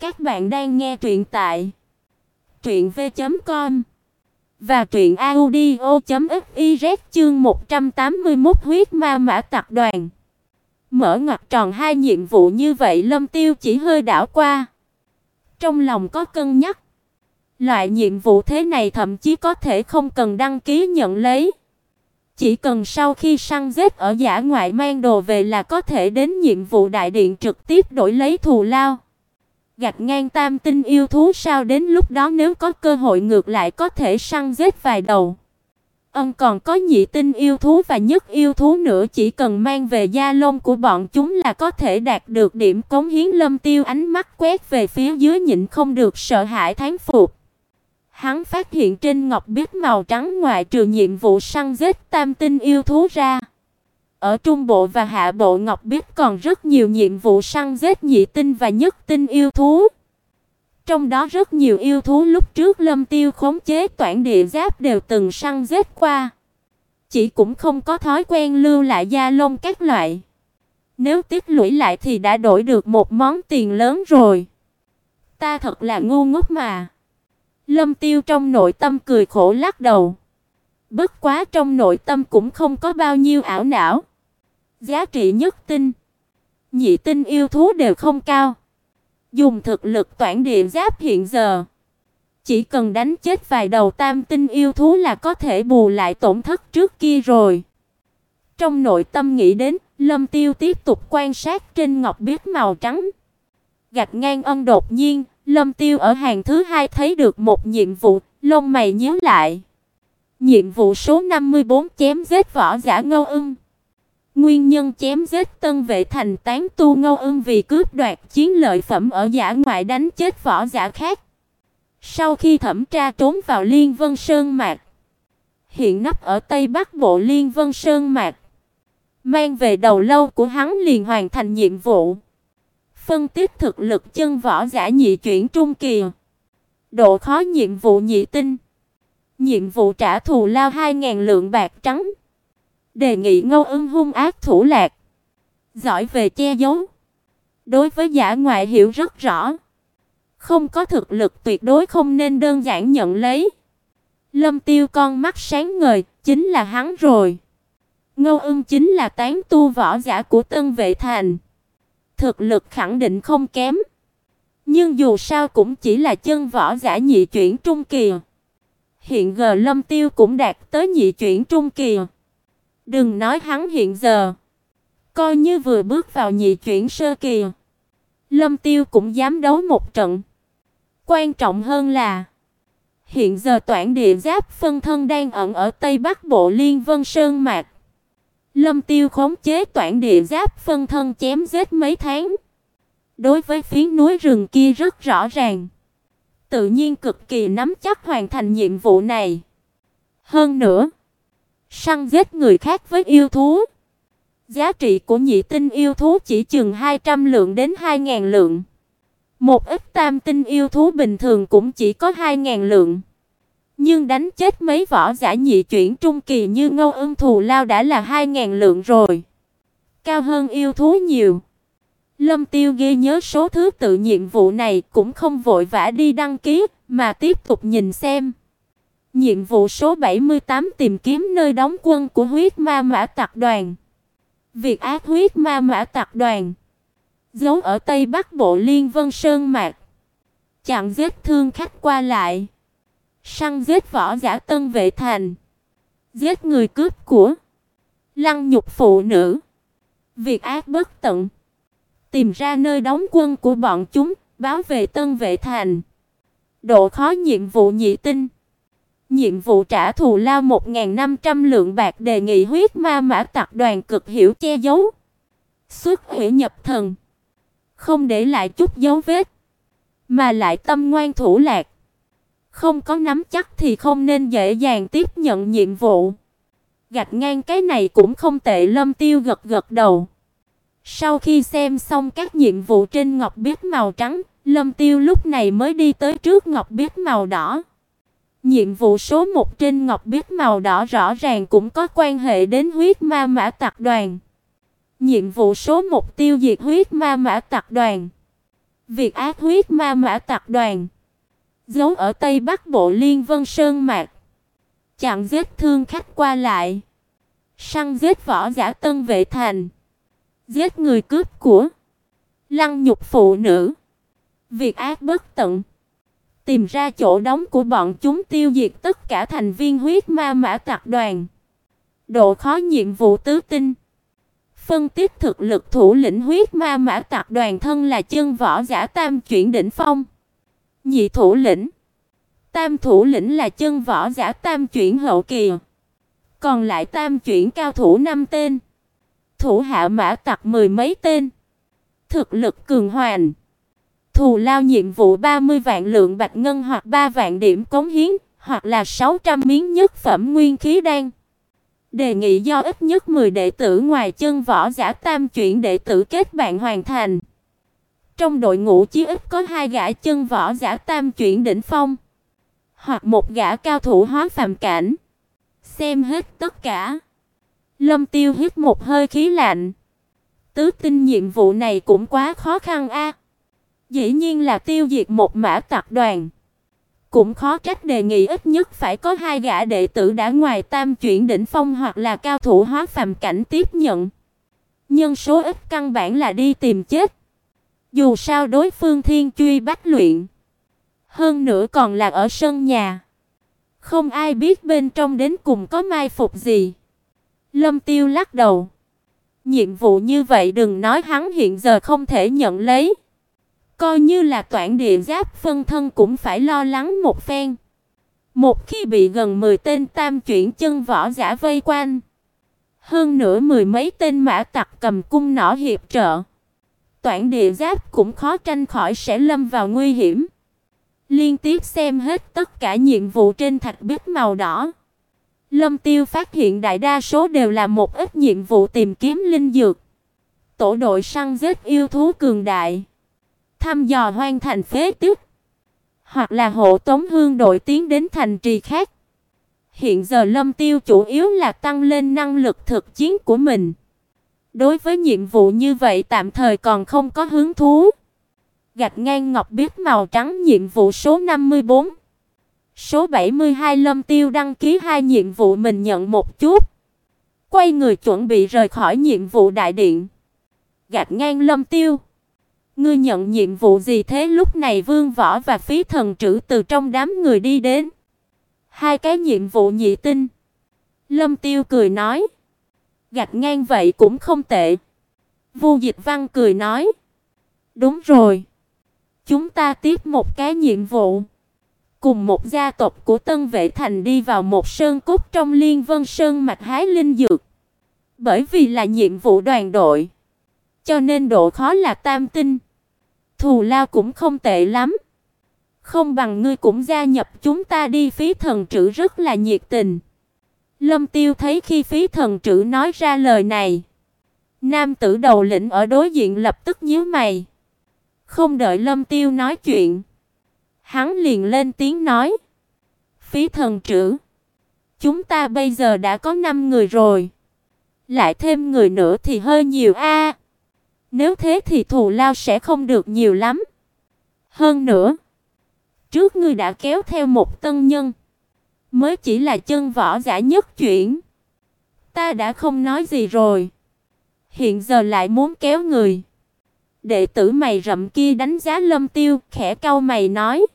Các bạn đang nghe truyện tại truyện v.com và truyện audio.fiz chương 181 huyết ma mã tặc đoàn. Mở ngoặc tròn hai nhiệm vụ như vậy, Lâm Tiêu chỉ hơi đảo qua. Trong lòng có cân nhắc. Loại nhiệm vụ thế này thậm chí có thể không cần đăng ký nhận lấy. Chỉ cần sau khi săn giết ở giả ngoại mang đồ về là có thể đến nhiệm vụ đại điện trực tiếp đổi lấy thù lao. Gạch ngang tam tinh yêu thú sao đến lúc đó nếu có cơ hội ngược lại có thể săn giết vài đầu. Ân, còn có nhị tinh yêu thú và nhất yêu thú nữa, chỉ cần mang về da lông của bọn chúng là có thể đạt được điểm cống hiến lâm tiêu ánh mắt quét về phía dưới nhịn không được sợ hãi thán phục. Hắn phát hiện trên ngọc biết màu trắng ngoại trừ nhiệm vụ săn giết tam tinh yêu thú ra. Ở trung bộ và hạ bộ, ngọc bích còn rất nhiều nhiệm vụ săn giết nhị tinh và nhất tinh yêu thú. Trong đó rất nhiều yêu thú lúc trước Lâm Tiêu khống chế toàn địa giáp đều từng săn giết qua. Chỉ cũng không có thói quen lưu lại da lông các loại. Nếu tích lũy lại thì đã đổi được một món tiền lớn rồi. Ta thật là ngu ngốc mà. Lâm Tiêu trong nội tâm cười khổ lắc đầu. Bất quá trong nội tâm cũng không có bao nhiêu ảo não. Giá trị nhất tinh, nhị tinh yêu thú đều không cao. Dùng thực lực toản địa giáp hiện giờ, chỉ cần đánh chết vài đầu tam tinh yêu thú là có thể bù lại tổn thất trước kia rồi. Trong nội tâm nghĩ đến, Lâm Tiêu tiếp tục quan sát trên ngọc biết màu trắng. Gạch ngang ân đột nhiên, Lâm Tiêu ở hàng thứ hai thấy được một nhiệm vụ, lông mày nhíu lại. Nhiệm vụ số 54 chém giết võ giả Ngâu Ưng. Nguyên nhân chém giết Tân Vệ thành tán tu ngô Ưng vì cướp đoạt chiến lợi phẩm ở giả ngoại đánh chết võ giả khác. Sau khi thẩm tra trốn vào Liên Vân Sơn mạc, hiện nấp ở Tây Bắc Bộ Liên Vân Sơn mạc, mang về đầu lâu của hắn liền hoàn thành nhiệm vụ. Phân tích thực lực chân võ giả nhị chuyển trung kỳ. Độ khó nhiệm vụ nhị tinh. Nhiệm vụ trả thù lao 2000 lượng bạc trắng. Đề nghị Ngô Ưng hung ác thủ lạc. Giỏi về che giấu. Đối với giả ngoại hiểu rất rõ. Không có thực lực tuyệt đối không nên đơn giản nhận lấy. Lâm Tiêu con mắt sáng ngời, chính là hắn rồi. Ngô Ưng chính là tán tu võ giả của Tân Vệ Thành. Thực lực khẳng định không kém. Nhưng dù sao cũng chỉ là chân võ giả nhị chuyển trung kỳ. Hiện giờ Lâm Tiêu cũng đạt tới nhị chuyển trung kỳ. Đừng nói hắn hiện giờ, coi như vừa bước vào nhị chuyển sơ kỳ, Lâm Tiêu cũng dám đấu một trận. Quan trọng hơn là hiện giờ Toản Địa Giáp phân thân đang ẩn ở Tây Bắc Bộ Liên Vân Sơn mạc. Lâm Tiêu khống chế Toản Địa Giáp phân thân chém giết mấy tháng. Đối với phiến núi rừng kia rất rõ ràng, tự nhiên cực kỳ nắm chắc hoàn thành nhiệm vụ này. Hơn nữa, Săn giết người khác với yêu thú. Giá trị của nhị tinh yêu thú chỉ chừng 200 lượng đến 2000 lượng. Một ít tam tinh yêu thú bình thường cũng chỉ có 2000 lượng. Nhưng đánh chết mấy võ giả nhị chuyển trung kỳ như Ngâu Ưng thù lao đã là 2000 lượng rồi. Cao hơn yêu thú nhiều. Lâm Tiêu ghi nhớ số thứ tự nhiệm vụ này cũng không vội vã đi đăng ký, mà tiếp tục nhìn xem. Nhiệm vụ số 78 tìm kiếm nơi đóng quân của huyết ma mã tặc đoàn. Việc ác huyết ma mã tặc đoàn. Giấu ở Tây Bắc Bộ Liên Vân Sơn Mạc. Chặn giết thương khách qua lại. Săn giết võ giả tân vệ thành. Giết người cướp của. Lăng nhục phụ nữ. Việc ác bất tận. Tìm ra nơi đóng quân của bọn chúng, báo về tân vệ thành. Độ khó nhiệm vụ nhị tinh. Nhiệm vụ trả thù lao 1500 lượng bạc đề nghị huyết ma mã tặc đoàn cực hiểu che giấu. Xuất hủy nhập thần, không để lại chút dấu vết, mà lại tâm ngoan thủ lạc. Không có nắm chắc thì không nên dễ dàng tiếp nhận nhiệm vụ. Gạch ngang cái này cũng không tệ, Lâm Tiêu gật gật đầu. Sau khi xem xong các nhiệm vụ trên ngọc biết màu trắng, Lâm Tiêu lúc này mới đi tới trước ngọc biết màu đỏ. Nhiệm vụ số 1 trên ngọc biết màu đỏ rõ ràng cũng có quan hệ đến huyết ma mã tặc đoàn. Nhiệm vụ số 1 tiêu diệt huyết ma mã tặc đoàn. Việc ác huyết ma mã tặc đoàn giấu ở Tây Bắc Bộ Liên Vân Sơn mạc, chặn giết thương khách qua lại, săn giết võ giả Tân Vệ thành, giết người cướp của, lăng nhục phụ nữ, việc ác bất tận. Tìm ra chỗ đóng của bọn chúng tiêu diệt tất cả thành viên huyết ma mã tặc đoàn. Độ khó nhiệm vụ tứ tinh. Phân tích thực lực thủ lĩnh huyết ma mã tặc đoàn thân là chân võ giả tam chuyển đỉnh phong. Nhị thủ lĩnh. Tam thủ lĩnh là chân võ giả tam chuyển hậu kỳ. Còn lại tam chuyển cao thủ năm tên. Thủ hạ mã tặc mười mấy tên. Thực lực cường hoàn. Thù lao nhiệm vụ 30 vạn lượng bạch ngân hoặc 3 vạn điểm cống hiến, hoặc là 600 miếng nhất phẩm nguyên khí đan. Đề nghị do ít nhất 10 đệ tử ngoài chân võ giả tam chuyển đệ tử kết bạn hoàn thành. Trong đội ngũ chí ít có hai gã chân võ giả tam chuyển đỉnh phong, hoặc một gã cao thủ hóa phàm cảnh. Xem hết tất cả. Lâm Tiêu hít một hơi khí lạnh. Tứ tinh nhiệm vụ này cũng quá khó khăn a. Dĩ nhiên là tiêu diệt một mã tặc đoàn. Cũng khó trách đề nghị ít nhất phải có hai gã đệ tử đã ngoài tam chuyển đỉnh phong hoặc là cao thủ hóa phàm cảnh tiếp nhận. Nhân số ít căn bản là đi tìm chết. Dù sao đối phương thiên truy bách luyện, hơn nữa còn là ở sân nhà. Không ai biết bên trong đến cùng có mai phục gì. Lâm Tiêu lắc đầu. Nhiệm vụ như vậy đừng nói hắn hiện giờ không thể nhận lấy. Coi như là toản địa giáp phân thân cũng phải lo lắng một phen. Một khi bị gần 10 tên tam chuyển chân võ giả vây quanh, hơn nữa mười mấy tên mã tặc cầm cung nỏ hiệp trợ, toản địa giáp cũng khó tránh khỏi sẽ lâm vào nguy hiểm. Liên tiếp xem hết tất cả nhiệm vụ trên thạch bích màu đỏ. Lâm Tiêu phát hiện đại đa số đều là một ít nhiệm vụ tìm kiếm linh dược. Tổ đội săn giết yêu thú cường đại thăm dò hoang thành phế tích, hoặc là hộ tống hương đội tiến đến thành trì khác. Hiện giờ Lâm Tiêu chủ yếu là tăng lên năng lực thực chiến của mình. Đối với nhiệm vụ như vậy tạm thời còn không có hứng thú. Gạch ngang ngọc biết màu trắng nhiệm vụ số 54. Số 72 Lâm Tiêu đăng ký hai nhiệm vụ mình nhận một chút. Quay người chuẩn bị rời khỏi nhiệm vụ đại điện. Gạch ngang Lâm Tiêu. Ngươi nhận nhiệm vụ gì thế? Lúc này Vương Võ và Phí Thần Trữ từ trong đám người đi đến. Hai cái nhiệm vụ nhị tinh. Lâm Tiêu cười nói, gạch ngang vậy cũng không tệ. Vu Dịch Văn cười nói, đúng rồi. Chúng ta tiếp một cái nhiệm vụ. Cùng một gia tộc của Tân Vệ Thành đi vào một sơn cốt trong Liên Vân Sơn mạch hái linh dược. Bởi vì là nhiệm vụ đoàn đội, cho nên độ khó là tam tinh. Thù lao cũng không tệ lắm. Không bằng ngươi cũng gia nhập chúng ta đi, Phí Thần Trữ rất là nhiệt tình. Lâm Tiêu thấy khi Phí Thần Trữ nói ra lời này, nam tử đầu lĩnh ở đối diện lập tức nhíu mày. Không đợi Lâm Tiêu nói chuyện, hắn liền lên tiếng nói: "Phí Thần Trữ, chúng ta bây giờ đã có 5 người rồi, lại thêm người nữa thì hơi nhiều a." Nếu thế thì thù lao sẽ không được nhiều lắm. Hơn nữa, trước ngươi đã kéo theo một tân nhân, mới chỉ là chân võ giả nhất chuyển. Ta đã không nói gì rồi, hiện giờ lại muốn kéo người. Đệ tử mày rậm kia đánh giá Lâm Tiêu, khẽ cau mày nói: